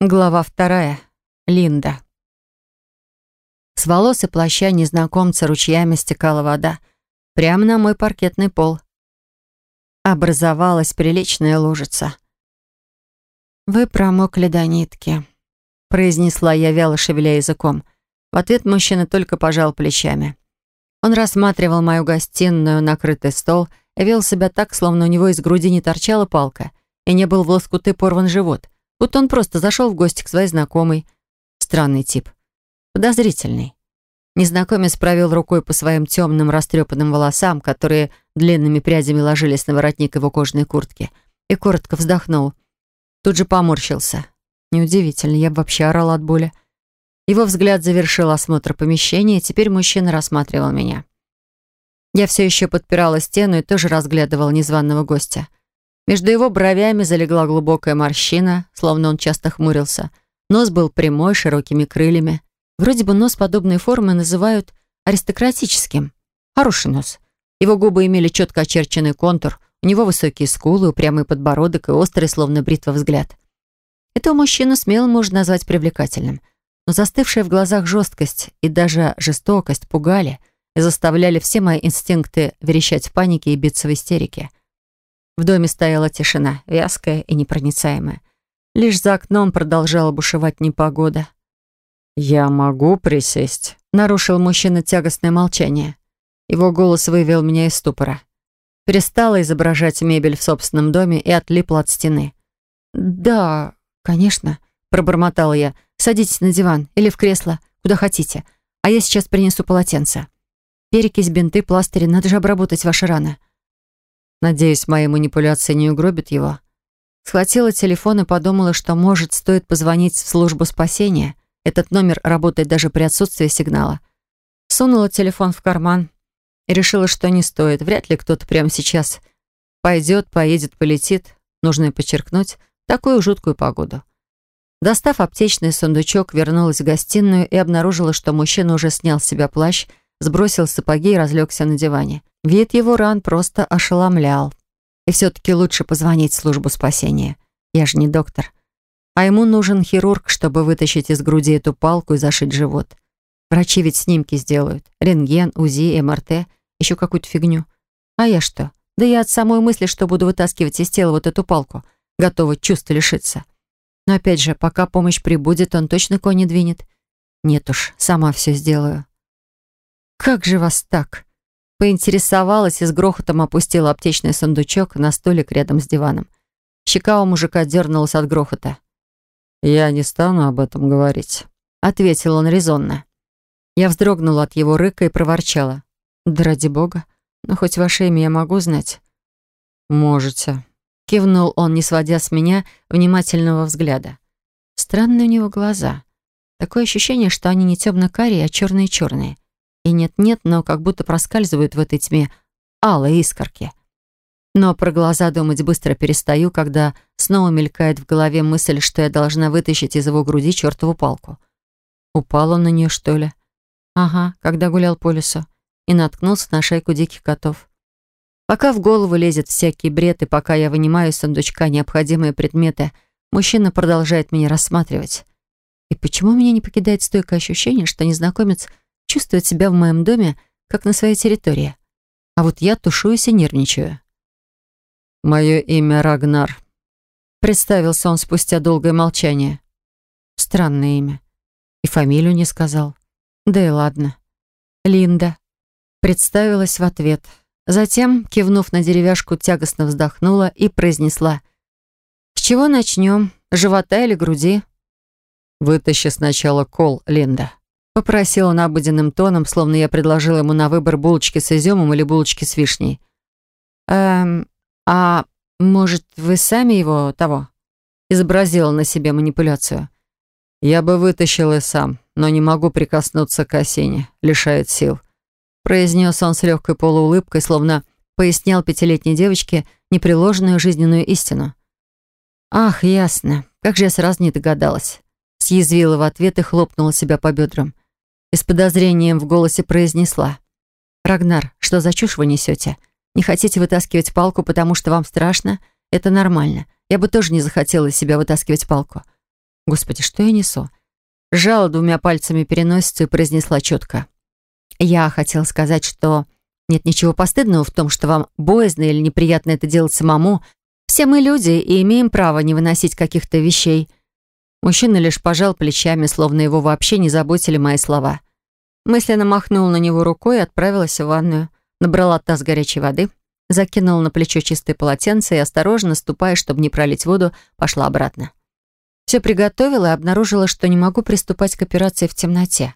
Глава вторая. Линда. С волос и плаща незнакомца ручьями стекала вода. Прямо на мой паркетный пол. Образовалась приличная лужица. «Вы промокли до нитки», — произнесла я, вяло шевеля языком. В ответ мужчина только пожал плечами. Он рассматривал мою гостиную, накрытый стол, и вел себя так, словно у него из груди не торчала палка, и не был в лоскуты порван живот — будто он просто зашел в гости к своей знакомой. Странный тип. Подозрительный. Незнакомец провел рукой по своим темным растрепанным волосам, которые длинными прядями ложились на воротник его кожаной куртки, и коротко вздохнул. Тут же поморщился. Неудивительно, я бы вообще орала от боли. Его взгляд завершил осмотр помещения, и теперь мужчина рассматривал меня. Я все еще подпирала стену и тоже разглядывала незваного гостя. Между его бровями залегла глубокая морщина, словно он часто хмурился. Нос был прямой, широкими крыльями. Вроде бы нос подобной формы называют аристократическим. Хороший нос. Его губы имели четко очерченный контур, у него высокие скулы, упрямый подбородок и острый, словно бритва, взгляд. Этого мужчину смело можно назвать привлекательным. Но застывшая в глазах жесткость и даже жестокость пугали и заставляли все мои инстинкты верещать в панике и биться в истерике. В доме стояла тишина, вязкая и непроницаемая. Лишь за окном продолжала бушевать непогода. «Я могу присесть?» — нарушил мужчина тягостное молчание. Его голос вывел меня из ступора. Перестала изображать мебель в собственном доме и отлипла от стены. «Да, конечно», — пробормотала я. «Садитесь на диван или в кресло, куда хотите, а я сейчас принесу полотенце. Перекись, бинты, пластыри, надо же обработать ваши раны». Надеюсь, мои манипуляции не угробят его. Схватила телефон и подумала, что, может, стоит позвонить в службу спасения. Этот номер работает даже при отсутствии сигнала. Сунула телефон в карман и решила, что не стоит. Вряд ли кто-то прямо сейчас пойдет, поедет, полетит, нужно и подчеркнуть, такую жуткую погоду. Достав аптечный сундучок, вернулась в гостиную и обнаружила, что мужчина уже снял с себя плащ, сбросил сапоги и разлегся на диване. Вид его ран просто ошеломлял. И все-таки лучше позвонить в службу спасения. Я же не доктор. А ему нужен хирург, чтобы вытащить из груди эту палку и зашить живот. Врачи ведь снимки сделают. Рентген, УЗИ, МРТ, еще какую-то фигню. А я что? Да я от самой мысли, что буду вытаскивать из тела вот эту палку, готова чувств лишиться. Но опять же, пока помощь прибудет, он точно конь не двинет. Нет уж, сама все сделаю. «Как же вас так?» Поинтересовалась и с грохотом опустила аптечный сундучок на столик рядом с диваном. Щека у мужика дернулась от грохота. «Я не стану об этом говорить», — ответил он резонно. Я вздрогнула от его рыка и проворчала. «Да ради бога, но хоть ваше имя я могу знать». «Можете», — кивнул он, не сводя с меня внимательного взгляда. Странные у него глаза. Такое ощущение, что они не темно-карие, а черные-черные. И нет-нет, но как будто проскальзывают в этой тьме алые искорки. Но про глаза думать быстро перестаю, когда снова мелькает в голове мысль, что я должна вытащить из его груди чертову палку. Упал он на нее, что ли? Ага, когда гулял по лесу и наткнулся на шайку диких котов. Пока в голову лезет всякий бред, и пока я вынимаю из сундучка необходимые предметы, мужчина продолжает меня рассматривать. И почему меня не покидает стойкое ощущение, что незнакомец чувствует себя в моем доме, как на своей территории. А вот я тушуюсь и нервничаю. «Мое имя Рагнар», — представился он спустя долгое молчание. Странное имя. И фамилию не сказал. Да и ладно. Линда. Представилась в ответ. Затем, кивнув на деревяшку, тягостно вздохнула и произнесла. «С чего начнем? Живота или груди?» «Вытащи сначала кол, Линда». Попросил он обыденным тоном, словно я предложила ему на выбор булочки с изюмом или булочки с вишней. «Эм, а может, вы сами его того?» Изобразила на себе манипуляцию. «Я бы вытащил и сам, но не могу прикоснуться к осине, лишает сил», произнес он с легкой полуулыбкой, словно пояснял пятилетней девочке непреложную жизненную истину. «Ах, ясно. Как же я сразу не догадалась». Съязвила в ответ и хлопнула себя по бедрам и с подозрением в голосе произнесла. «Рагнар, что за чушь вы несете? Не хотите вытаскивать палку, потому что вам страшно? Это нормально. Я бы тоже не захотела из себя вытаскивать палку. Господи, что я несу? Сжала двумя пальцами переносицу и произнесла четко. Я хотел сказать, что нет ничего постыдного в том, что вам боязно или неприятно это делать самому. Все мы люди и имеем право не выносить каких-то вещей. Мужчина лишь пожал плечами, словно его вообще не заботили мои слова. Мысленно махнула на него рукой и отправилась в ванную. Набрала таз горячей воды, закинула на плечо чистое полотенце и, осторожно ступая, чтобы не пролить воду, пошла обратно. Все приготовила и обнаружила, что не могу приступать к операции в темноте.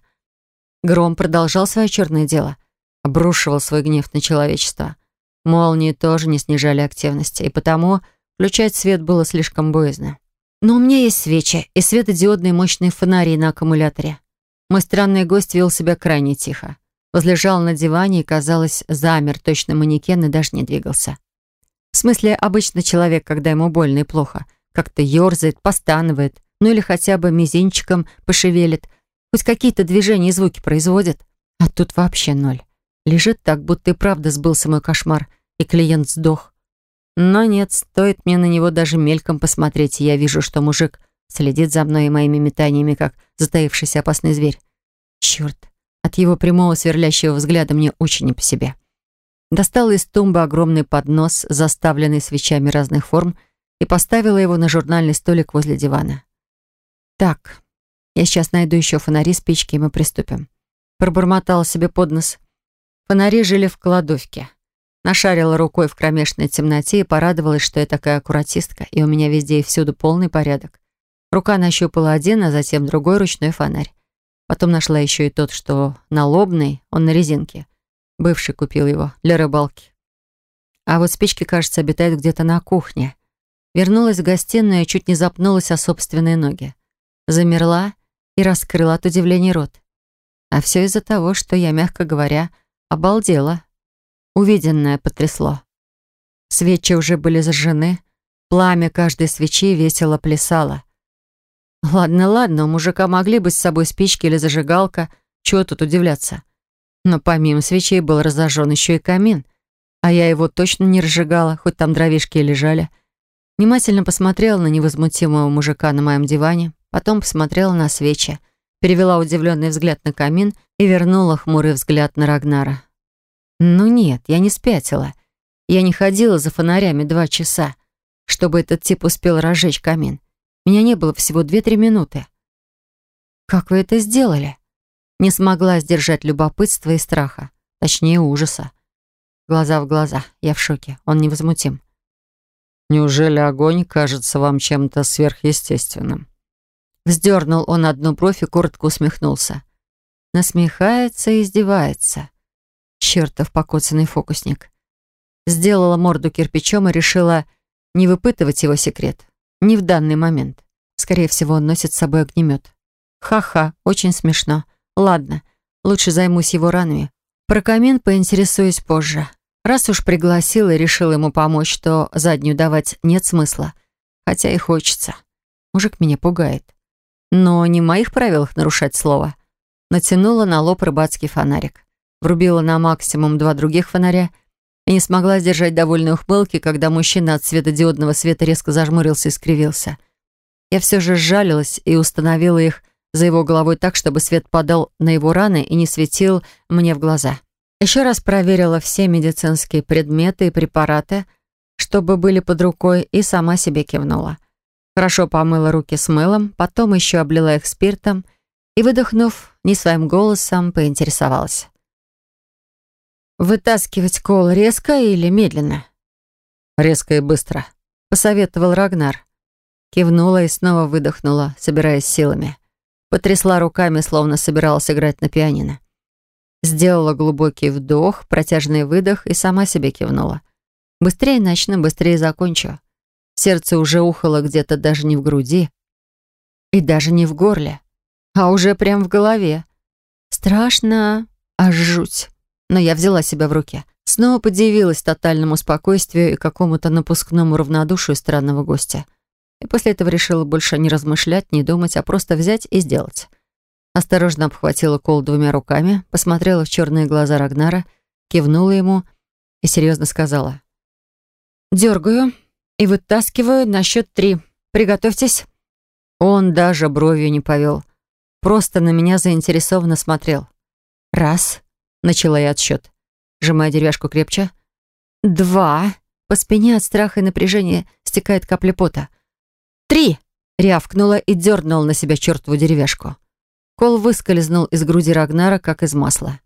Гром продолжал свое черное дело. Обрушивал свой гнев на человечество. Молнии тоже не снижали активности, и потому включать свет было слишком боязно. Но у меня есть свечи и светодиодные мощные фонари на аккумуляторе. Мой странный гость вел себя крайне тихо. Возлежал на диване и, казалось, замер, точно манекен и даже не двигался. В смысле, обычно человек, когда ему больно и плохо, как-то ерзает, постанывает, ну или хотя бы мизинчиком пошевелит, хоть какие-то движения и звуки производит. А тут вообще ноль. Лежит так, будто и правда сбылся мой кошмар, и клиент сдох. Но нет, стоит мне на него даже мельком посмотреть, и я вижу, что мужик следит за мной и моими метаниями, как затаившийся опасный зверь. Черт, от его прямого сверлящего взгляда мне очень не по себе. Достала из тумбы огромный поднос, заставленный свечами разных форм, и поставила его на журнальный столик возле дивана. «Так, я сейчас найду еще фонари, спички, и мы приступим». Пробормотала себе под нос. Фонари жили в кладовке. Нашарила рукой в кромешной темноте и порадовалась, что я такая аккуратистка, и у меня везде и всюду полный порядок. Рука нащупала один, а затем другой ручной фонарь. Потом нашла еще и тот, что налобный, он на резинке. Бывший купил его для рыбалки. А вот спички, кажется, обитают где-то на кухне. Вернулась в гостиную и чуть не запнулась о собственные ноги. Замерла и раскрыла от удивления рот. А все из-за того, что я, мягко говоря, обалдела. Увиденное потрясло. Свечи уже были зажжены, пламя каждой свечи весело плясало. Ладно, ладно, у мужика могли быть с собой спички или зажигалка, чего тут удивляться. Но помимо свечей был разожжен еще и камин, а я его точно не разжигала, хоть там дровишки и лежали. Внимательно посмотрела на невозмутимого мужика на моем диване, потом посмотрела на свечи, перевела удивленный взгляд на камин и вернула хмурый взгляд на Рагнара. Ну нет, я не спятила. Я не ходила за фонарями два часа, чтобы этот тип успел разжечь камин. Меня не было всего две-три минуты. «Как вы это сделали?» Не смогла сдержать любопытства и страха, точнее ужаса. Глаза в глаза, я в шоке, он невозмутим. «Неужели огонь кажется вам чем-то сверхъестественным?» Вздернул он одну бровь и коротко усмехнулся. Насмехается и издевается. Чертов покоцанный фокусник. Сделала морду кирпичом и решила не выпытывать его секрет. Не в данный момент. Скорее всего, он носит с собой огнемет. Ха-ха, очень смешно. Ладно, лучше займусь его ранами. Про камин поинтересуюсь позже. Раз уж пригласила и решила ему помочь, то заднюю давать нет смысла. Хотя и хочется. Мужик меня пугает. Но не в моих правилах нарушать слово. Натянула на лоб рыбацкий фонарик. Врубила на максимум два других фонаря — и не смогла сдержать довольной ухмылки, когда мужчина от светодиодного света резко зажмурился и скривился. Я все же сжалилась и установила их за его головой так, чтобы свет падал на его раны и не светил мне в глаза. Еще раз проверила все медицинские предметы и препараты, чтобы были под рукой, и сама себе кивнула. Хорошо помыла руки с мылом, потом еще облила их спиртом и, выдохнув, не своим голосом поинтересовалась. «Вытаскивать кол резко или медленно?» «Резко и быстро», — посоветовал Рагнар. Кивнула и снова выдохнула, собираясь силами. Потрясла руками, словно собиралась играть на пианино. Сделала глубокий вдох, протяжный выдох и сама себе кивнула. Быстрее начну, быстрее закончу. Сердце уже ухало где-то даже не в груди и даже не в горле, а уже прям в голове. Страшно, аж жуть но я взяла себя в руки. Снова подивилась тотальному спокойствию и какому-то напускному равнодушию странного гостя. И после этого решила больше не размышлять, не думать, а просто взять и сделать. Осторожно обхватила кол двумя руками, посмотрела в черные глаза Рагнара, кивнула ему и серьезно сказала. «Дергаю и вытаскиваю на счет три. Приготовьтесь». Он даже бровью не повел. Просто на меня заинтересованно смотрел. «Раз», — начала я отсчет, сжимая деревяшку крепче. «Два». По спине от страха и напряжения стекает капля пота. «Три!» — рявкнула и дернула на себя чертову деревяшку. Кол выскользнул из груди Рагнара, как из масла.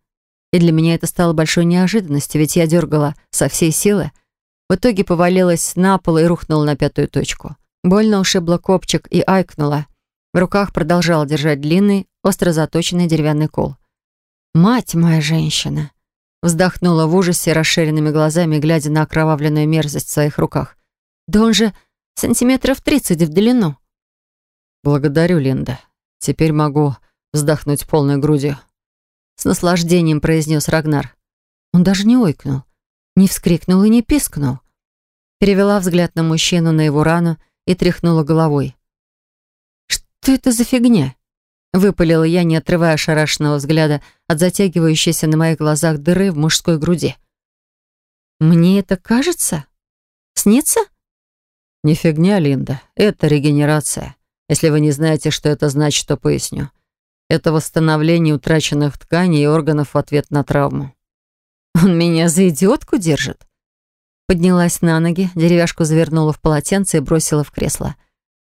И для меня это стало большой неожиданностью, ведь я дергала со всей силы. В итоге повалилась на пол и рухнула на пятую точку. Больно ушибла копчик и айкнула. В руках продолжала держать длинный, остро заточенный деревянный кол. «Мать моя женщина!» Вздохнула в ужасе расширенными глазами, глядя на окровавленную мерзость в своих руках. «Да он же сантиметров тридцать в длину!» «Благодарю, Линда. Теперь могу вздохнуть полной грудью». С наслаждением произнес Рагнар. Он даже не ойкнул, не вскрикнул и не пискнул. Перевела взгляд на мужчину, на его рану и тряхнула головой. «Что это за фигня?» Выпалила я, не отрывая ошарашенного взгляда от затягивающейся на моих глазах дыры в мужской груди. «Мне это кажется? Снится?» «Не фигня, Линда. Это регенерация. Если вы не знаете, что это значит, то поясню. Это восстановление утраченных тканей и органов в ответ на травму». «Он меня за идиотку держит?» Поднялась на ноги, деревяшку завернула в полотенце и бросила в кресло.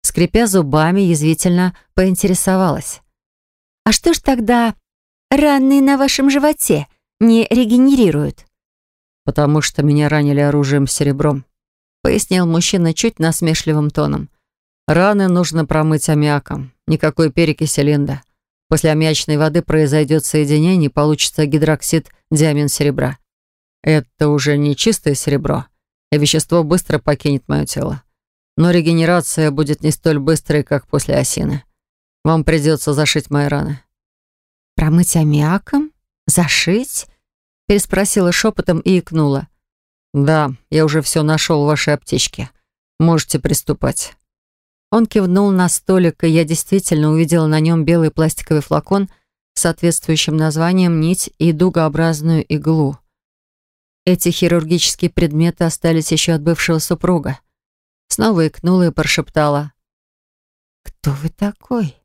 Скрипя зубами, язвительно поинтересовалась. «А что ж тогда раны на вашем животе не регенерируют?» «Потому что меня ранили оружием с серебром», пояснил мужчина чуть насмешливым тоном. «Раны нужно промыть аммиаком. Никакой перекиси Линда. После аммиачной воды произойдет соединение и получится гидроксид диамин серебра. Это уже не чистое серебро, и вещество быстро покинет мое тело. Но регенерация будет не столь быстрой, как после осины. Вам придется зашить мои раны». «Промыть аммиаком? Зашить?» переспросила шепотом и икнула. «Да, я уже все нашел в вашей аптечке. Можете приступать». Он кивнул на столик, и я действительно увидела на нем белый пластиковый флакон с соответствующим названием «Нить» и дугообразную иглу. Эти хирургические предметы остались еще от бывшего супруга. Снова икнула и прошептала. «Кто вы такой?»